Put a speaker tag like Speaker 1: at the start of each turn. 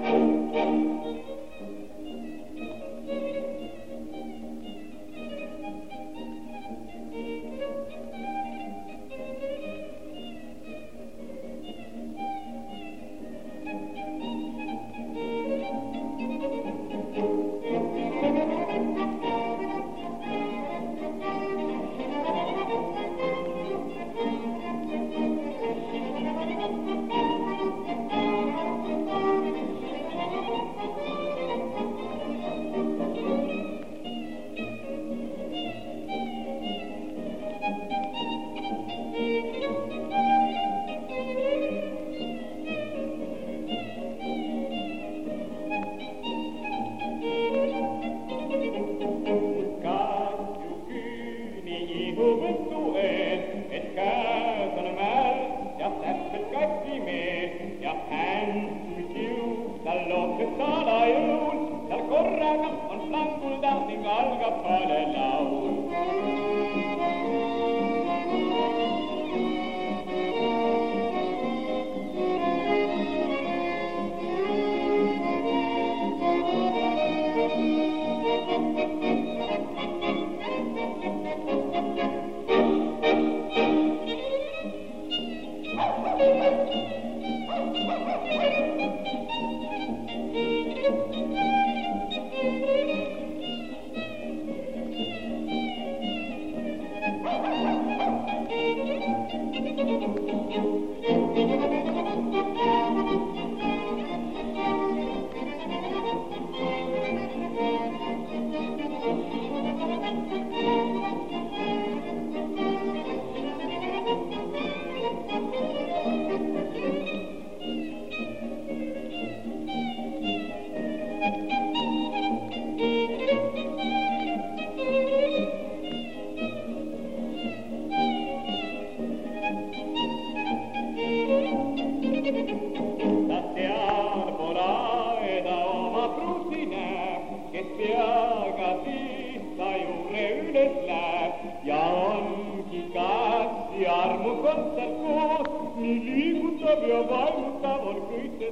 Speaker 1: Oh. syksää lailuun. Täällä korraaka on plankul tähti kalkappale laulun. Ja onki kak si armu con sarko Mi limuta bio vaimuta volkuite